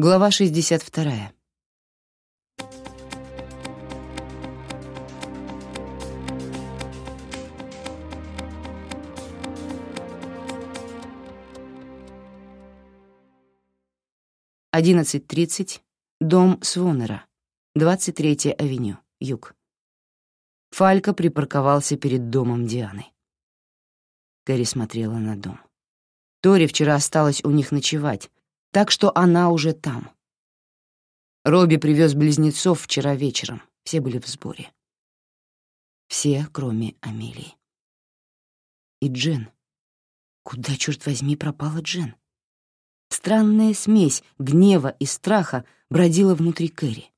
Глава 62. Одиннадцать тридцать. Дом Свонера. 23-я авеню, юг. Фалька припарковался перед домом Дианы. Кэрри смотрела на дом. Тори вчера осталась у них ночевать, так что она уже там. Робби привез близнецов вчера вечером, все были в сборе. Все, кроме Амелии. И Джен. Куда, черт возьми, пропала Джен? Странная смесь гнева и страха бродила внутри Кэрри.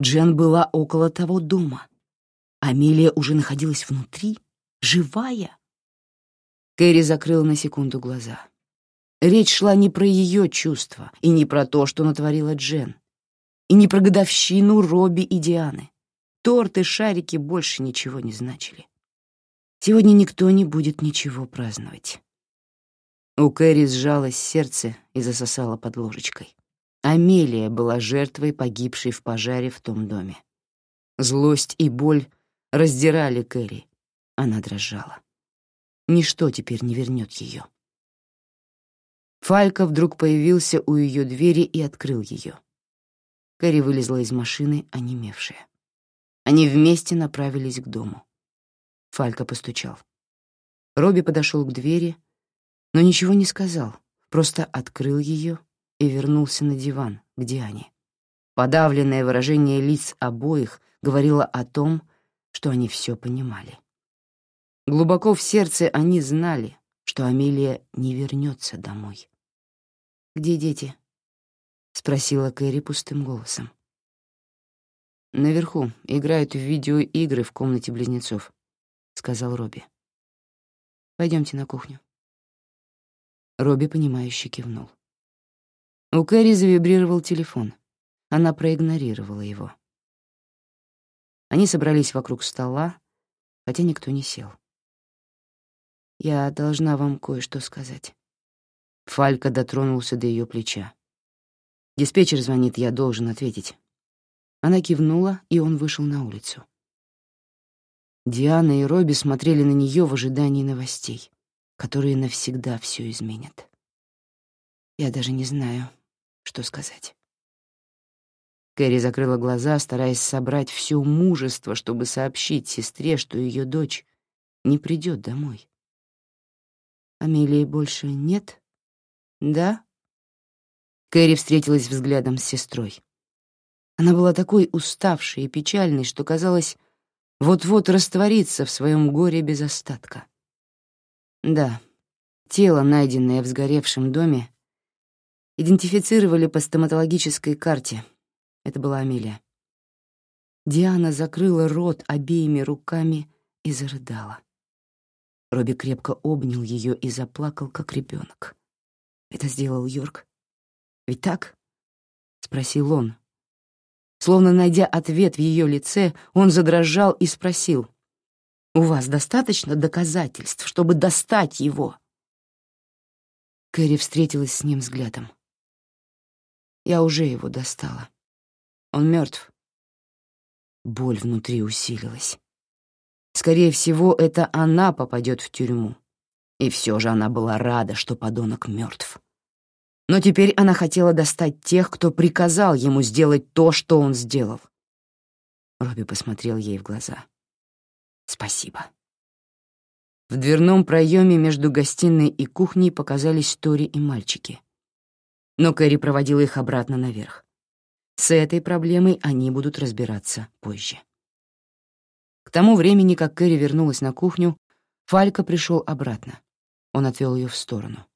Джен была около того дома. Амелия уже находилась внутри, живая. Кэрри закрыла на секунду глаза. Речь шла не про ее чувства и не про то, что натворила Джен, и не про годовщину Робби и Дианы. Торты, шарики больше ничего не значили. Сегодня никто не будет ничего праздновать. У Кэрри сжалось сердце и засосало под ложечкой. Амелия была жертвой погибшей в пожаре в том доме. Злость и боль раздирали Кэрри. Она дрожала. Ничто теперь не вернет ее. Фалька вдруг появился у ее двери и открыл ее. Кэрри вылезла из машины, онемевшая. Они вместе направились к дому. Фалька постучал. Робби подошел к двери, но ничего не сказал, просто открыл ее и вернулся на диван, к Диане. Подавленное выражение лиц обоих говорило о том, что они все понимали. Глубоко в сердце они знали, что Амелия не вернется домой. «Где дети?» — спросила Кэрри пустым голосом. «Наверху играют в видеоигры в комнате близнецов», — сказал Робби. Пойдемте на кухню». Робби, понимающе кивнул. У Кэрри завибрировал телефон. Она проигнорировала его. Они собрались вокруг стола, хотя никто не сел. Я должна вам кое-что сказать. Фалька дотронулся до ее плеча. Диспетчер звонит, я должен ответить. Она кивнула, и он вышел на улицу. Диана и Робби смотрели на нее в ожидании новостей, которые навсегда все изменят. Я даже не знаю, что сказать. Кэрри закрыла глаза, стараясь собрать все мужество, чтобы сообщить сестре, что ее дочь не придет домой. Амелии больше нет? Да? Кэрри встретилась взглядом с сестрой. Она была такой уставшей и печальной, что казалось, вот-вот растворится в своем горе без остатка. Да, тело, найденное в сгоревшем доме, идентифицировали по стоматологической карте. Это была Амелия. Диана закрыла рот обеими руками и зарыдала. Робби крепко обнял ее и заплакал, как ребенок. Это сделал Йорк. «Ведь так?» — спросил он. Словно найдя ответ в ее лице, он задрожал и спросил. «У вас достаточно доказательств, чтобы достать его?» Кэрри встретилась с ним взглядом. «Я уже его достала. Он мертв. Боль внутри усилилась. Скорее всего, это она попадет в тюрьму. И все же она была рада, что подонок мертв. Но теперь она хотела достать тех, кто приказал ему сделать то, что он сделал. Робби посмотрел ей в глаза. «Спасибо». В дверном проеме между гостиной и кухней показались Тори и мальчики. Но Кэрри проводила их обратно наверх. С этой проблемой они будут разбираться позже. К тому времени, как Кэрри вернулась на кухню, Фалька пришел обратно. Он отвел ее в сторону.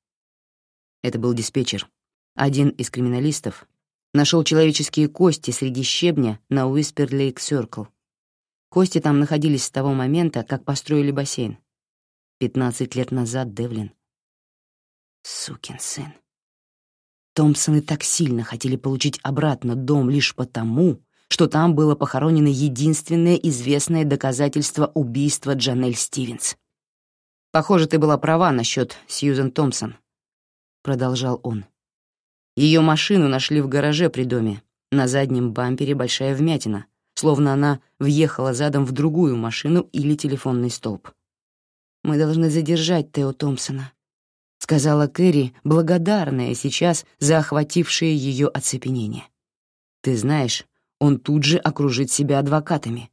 Это был диспетчер. Один из криминалистов нашел человеческие кости среди щебня на Уиспер-Лейк Сёркл. Кости там находились с того момента, как построили бассейн. Пятнадцать лет назад Девлин. Сукин сын. Томпсоны так сильно хотели получить обратно дом лишь потому, что там было похоронено единственное известное доказательство убийства Джанель Стивенс. «Похоже, ты была права насчет Сьюзен Томпсон», — продолжал он. Ее машину нашли в гараже при доме. На заднем бампере большая вмятина, словно она въехала задом в другую машину или телефонный столб. «Мы должны задержать Тео Томпсона», — сказала Кэрри, благодарная сейчас за охватившее ее оцепенение. «Ты знаешь, он тут же окружит себя адвокатами.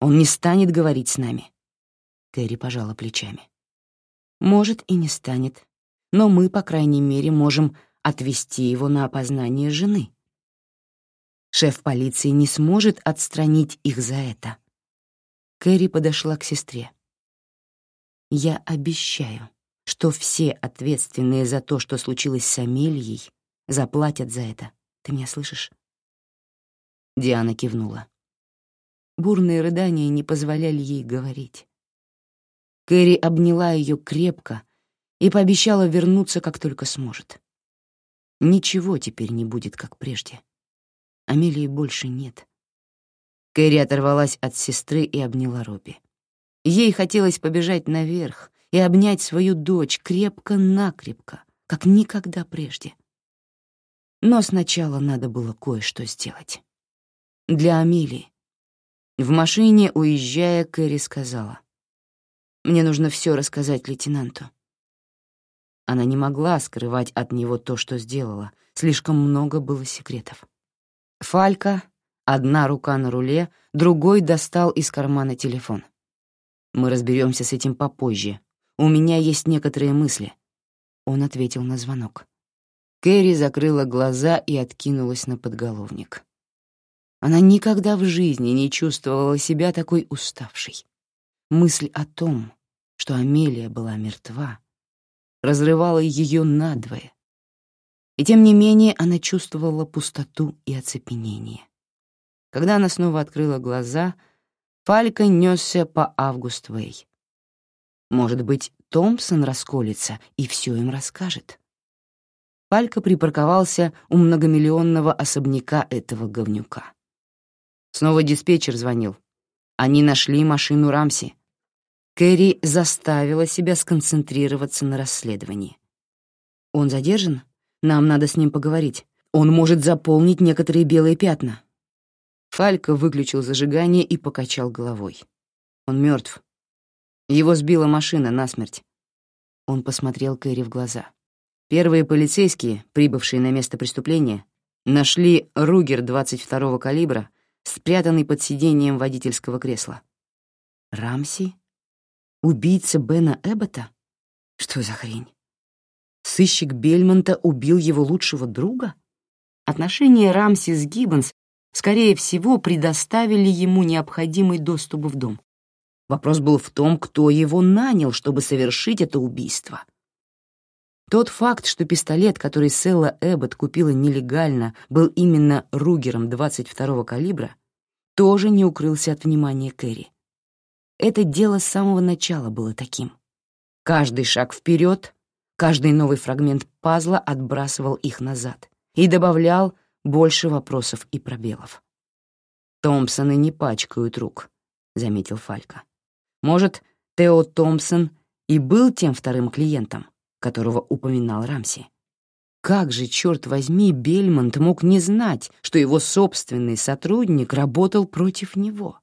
Он не станет говорить с нами». Кэрри пожала плечами. «Может, и не станет, но мы, по крайней мере, можем отвести его на опознание жены. Шеф полиции не сможет отстранить их за это. Кэрри подошла к сестре. «Я обещаю, что все ответственные за то, что случилось с Амелией, заплатят за это. Ты меня слышишь?» Диана кивнула. Бурные рыдания не позволяли ей говорить. Кэрри обняла ее крепко и пообещала вернуться, как только сможет. Ничего теперь не будет, как прежде. Амелии больше нет. Кэрри оторвалась от сестры и обняла Робби. Ей хотелось побежать наверх и обнять свою дочь крепко-накрепко, как никогда прежде. Но сначала надо было кое-что сделать. Для Амелии. В машине, уезжая, Кэрри сказала. «Мне нужно все рассказать лейтенанту. Она не могла скрывать от него то, что сделала. Слишком много было секретов. Фалька, одна рука на руле, другой достал из кармана телефон. «Мы разберемся с этим попозже. У меня есть некоторые мысли». Он ответил на звонок. Кэрри закрыла глаза и откинулась на подголовник. Она никогда в жизни не чувствовала себя такой уставшей. Мысль о том, что Амелия была мертва, разрывала ее надвое. И тем не менее она чувствовала пустоту и оцепенение. Когда она снова открыла глаза, Фалька несся по Август-Вэй. Может быть, Томпсон расколется и все им расскажет. Фалька припарковался у многомиллионного особняка этого говнюка. Снова диспетчер звонил. Они нашли машину Рамси. Кэрри заставила себя сконцентрироваться на расследовании. «Он задержан? Нам надо с ним поговорить. Он может заполнить некоторые белые пятна». Фалька выключил зажигание и покачал головой. «Он мертв. Его сбила машина насмерть». Он посмотрел Кэрри в глаза. Первые полицейские, прибывшие на место преступления, нашли Ругер 22-го калибра, спрятанный под сиденьем водительского кресла. «Рамси?» Убийца Бена Эббота? Что за хрень? Сыщик Бельмонта убил его лучшего друга? Отношения Рамси с Гиббонс, скорее всего, предоставили ему необходимый доступ в дом. Вопрос был в том, кто его нанял, чтобы совершить это убийство. Тот факт, что пистолет, который Селла Эббот купила нелегально, был именно Ругером 22-го калибра, тоже не укрылся от внимания Кэрри. Это дело с самого начала было таким. Каждый шаг вперед, каждый новый фрагмент пазла отбрасывал их назад и добавлял больше вопросов и пробелов. «Томпсоны не пачкают рук», — заметил Фалька. «Может, Тео Томпсон и был тем вторым клиентом, которого упоминал Рамси? Как же, черт возьми, Бельмонт мог не знать, что его собственный сотрудник работал против него?»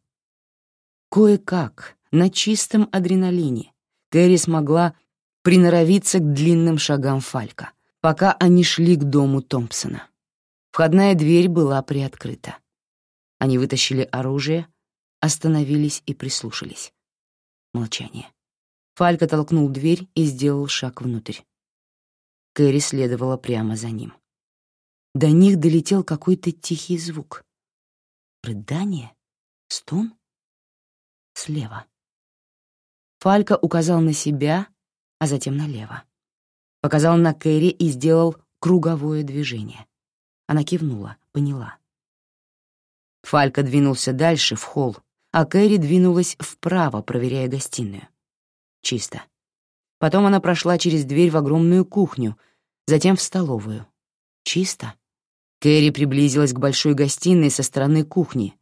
Кое-как, на чистом адреналине, Кэрри смогла приноровиться к длинным шагам Фалька, пока они шли к дому Томпсона. Входная дверь была приоткрыта. Они вытащили оружие, остановились и прислушались. Молчание. Фалька толкнул дверь и сделал шаг внутрь. Кэрри следовала прямо за ним. До них долетел какой-то тихий звук. Рыдание? Стон? слева. Фалька указал на себя, а затем налево. Показал на Кэрри и сделал круговое движение. Она кивнула, поняла. Фалька двинулся дальше, в холл, а Кэрри двинулась вправо, проверяя гостиную. Чисто. Потом она прошла через дверь в огромную кухню, затем в столовую. Чисто. Кэрри приблизилась к большой гостиной со стороны кухни,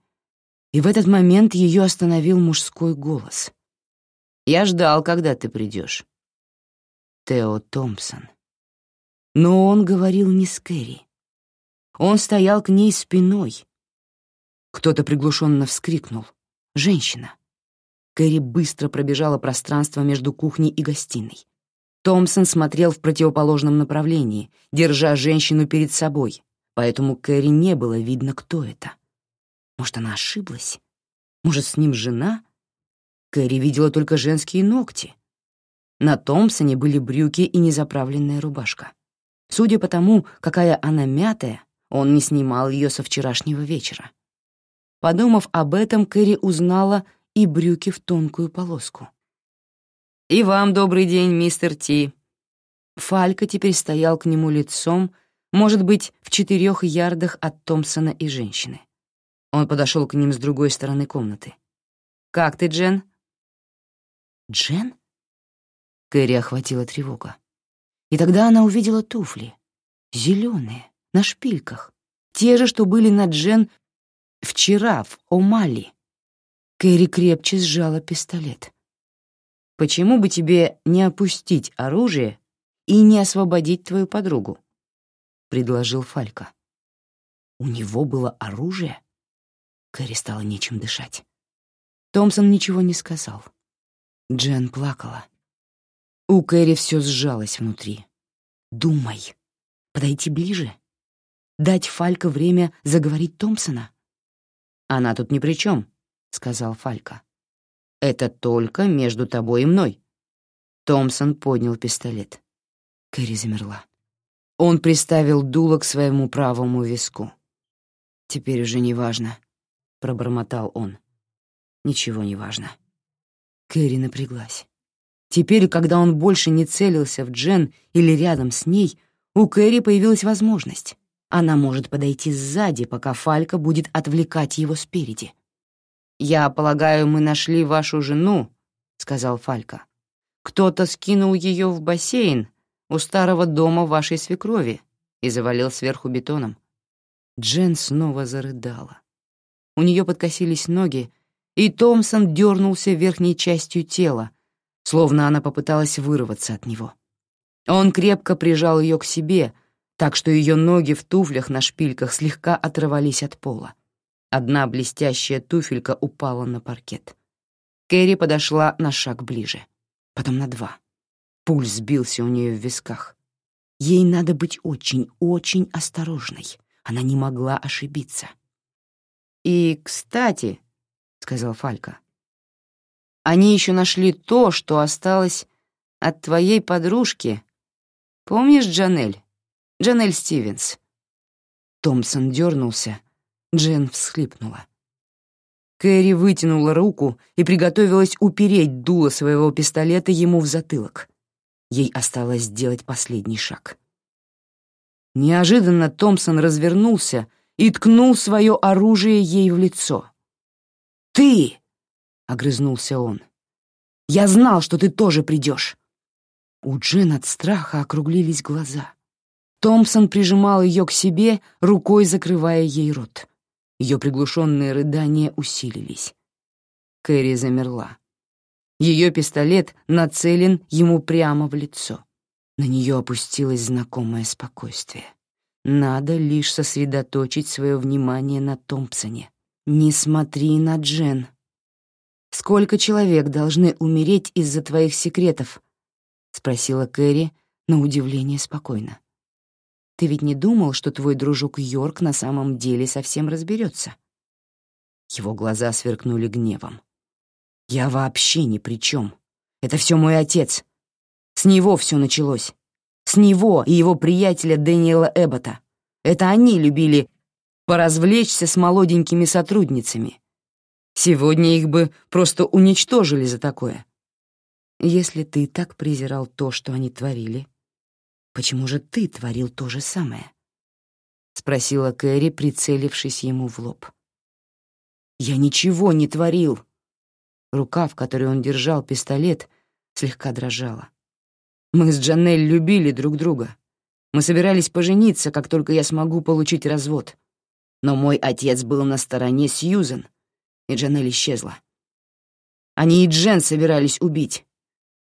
и в этот момент ее остановил мужской голос. «Я ждал, когда ты придешь. Тео Томпсон. Но он говорил не с Кэрри. Он стоял к ней спиной. Кто-то приглушенно вскрикнул. Женщина. Кэрри быстро пробежала пространство между кухней и гостиной. Томпсон смотрел в противоположном направлении, держа женщину перед собой, поэтому Кэрри не было видно, кто это. Может, она ошиблась? Может, с ним жена? Кэрри видела только женские ногти. На Томпсоне были брюки и незаправленная рубашка. Судя по тому, какая она мятая, он не снимал ее со вчерашнего вечера. Подумав об этом, Кэрри узнала и брюки в тонкую полоску. «И вам добрый день, мистер Ти». Фалька теперь стоял к нему лицом, может быть, в четырех ярдах от Томпсона и женщины. Он подошел к ним с другой стороны комнаты. «Как ты, Джен?» «Джен?» Кэрри охватила тревога. И тогда она увидела туфли. зеленые, на шпильках. Те же, что были на Джен вчера в Омали. Кэрри крепче сжала пистолет. «Почему бы тебе не опустить оружие и не освободить твою подругу?» — предложил Фалька. У него было оружие? Кэрри стало нечем дышать. Томпсон ничего не сказал. Джен плакала. У Кэрри все сжалось внутри. «Думай. Подойти ближе? Дать Фалька время заговорить Томпсона?» «Она тут ни при чем», — сказал Фалька. «Это только между тобой и мной». Томпсон поднял пистолет. Кэрри замерла. Он приставил дуло к своему правому виску. «Теперь уже не важно», — пробормотал он. «Ничего не важно». Кэрри напряглась. Теперь, когда он больше не целился в Джен или рядом с ней, у Кэрри появилась возможность. Она может подойти сзади, пока Фалька будет отвлекать его спереди. «Я полагаю, мы нашли вашу жену», — сказал Фалька. «Кто-то скинул ее в бассейн у старого дома вашей свекрови и завалил сверху бетоном». Джен снова зарыдала. У нее подкосились ноги, и Томпсон дернулся верхней частью тела, словно она попыталась вырваться от него. Он крепко прижал ее к себе, так что ее ноги в туфлях на шпильках слегка отрывались от пола. Одна блестящая туфелька упала на паркет. Кэрри подошла на шаг ближе, потом на два. Пульс сбился у нее в висках. Ей надо быть очень-очень осторожной. Она не могла ошибиться. «И, кстати», — сказал Фалька, — «они еще нашли то, что осталось от твоей подружки. Помнишь Джанель? Джанель Стивенс?» Томпсон дернулся, Джен всхлипнула. Кэрри вытянула руку и приготовилась упереть дуло своего пистолета ему в затылок. Ей осталось сделать последний шаг. Неожиданно Томпсон развернулся и ткнул свое оружие ей в лицо. «Ты!» — огрызнулся он. «Я знал, что ты тоже придешь!» У Джен от страха округлились глаза. Томпсон прижимал ее к себе, рукой закрывая ей рот. Ее приглушенные рыдания усилились. Кэрри замерла. Ее пистолет нацелен ему прямо в лицо. На нее опустилось знакомое спокойствие. Надо лишь сосредоточить свое внимание на Томпсоне. Не смотри на Джен. Сколько человек должны умереть из-за твоих секретов? спросила Кэрри на удивление спокойно. Ты ведь не думал, что твой дружок Йорк на самом деле совсем разберется? Его глаза сверкнули гневом. Я вообще ни при чем. Это все мой отец. С него все началось. С него и его приятеля Дэниела Эббота. Это они любили поразвлечься с молоденькими сотрудницами. Сегодня их бы просто уничтожили за такое. Если ты так презирал то, что они творили, Почему же ты творил то же самое?» — спросила Кэрри, прицелившись ему в лоб. «Я ничего не творил!» Рука, в которой он держал пистолет, слегка дрожала. «Мы с Джанель любили друг друга. Мы собирались пожениться, как только я смогу получить развод. Но мой отец был на стороне Сьюзен, и Джанель исчезла. Они и Джен собирались убить.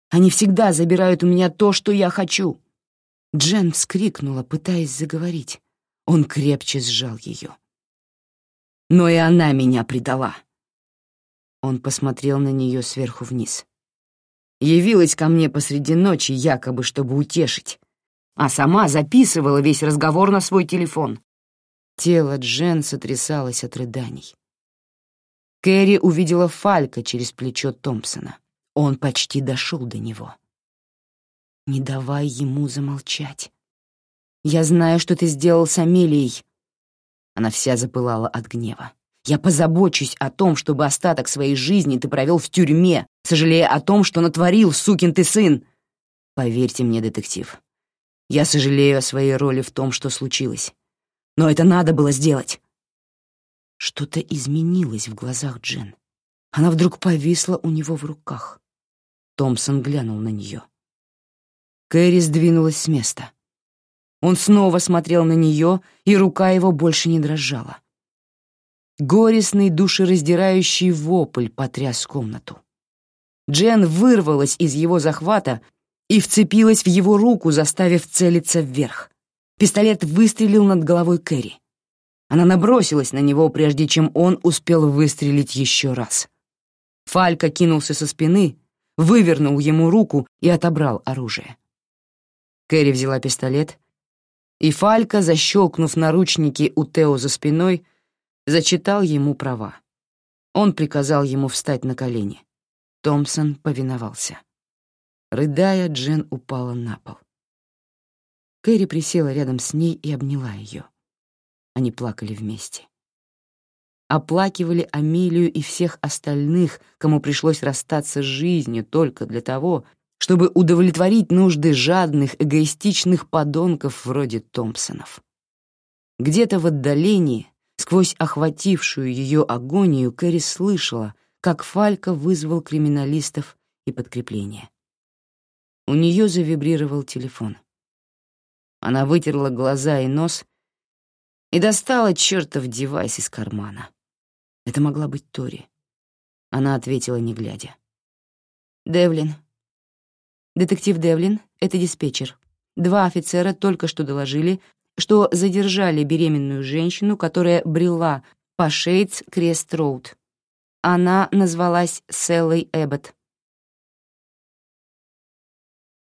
Они всегда забирают у меня то, что я хочу. Джен вскрикнула, пытаясь заговорить. Он крепче сжал ее. «Но и она меня предала!» Он посмотрел на нее сверху вниз. Явилась ко мне посреди ночи, якобы, чтобы утешить, а сама записывала весь разговор на свой телефон. Тело Джен сотрясалось от рыданий. Кэрри увидела Фалька через плечо Томпсона. Он почти дошел до него. «Не давай ему замолчать. Я знаю, что ты сделал с Амелией». Она вся запылала от гнева. «Я позабочусь о том, чтобы остаток своей жизни ты провел в тюрьме, сожалея о том, что натворил, сукин ты сын. Поверьте мне, детектив, я сожалею о своей роли в том, что случилось. Но это надо было сделать. Что-то изменилось в глазах Джен. Она вдруг повисла у него в руках. Томпсон глянул на нее. Кэрри сдвинулась с места. Он снова смотрел на нее, и рука его больше не дрожала. Горестный, душераздирающий вопль потряс комнату. Джен вырвалась из его захвата и вцепилась в его руку, заставив целиться вверх. Пистолет выстрелил над головой Кэрри. Она набросилась на него, прежде чем он успел выстрелить еще раз. Фалька кинулся со спины, вывернул ему руку и отобрал оружие. Кэрри взяла пистолет, и Фалька, защелкнув наручники у Тео за спиной, зачитал ему права. Он приказал ему встать на колени. Томпсон повиновался. Рыдая, Джен упала на пол. Кэрри присела рядом с ней и обняла ее. Они плакали вместе. Оплакивали Амелию и всех остальных, кому пришлось расстаться с жизнью только для того, чтобы удовлетворить нужды жадных, эгоистичных подонков вроде Томпсонов. Где-то в отдалении, сквозь охватившую ее агонию, Кэрри слышала, как Фалька вызвал криминалистов и подкрепление. У нее завибрировал телефон. Она вытерла глаза и нос и достала чертов девайс из кармана. Это могла быть Тори. Она ответила, не глядя. «Девлин. Детектив Девлин, это диспетчер. Два офицера только что доложили, что задержали беременную женщину, которая брела по Шейтс Крест Роуд. Она назвалась Селлой Эббот.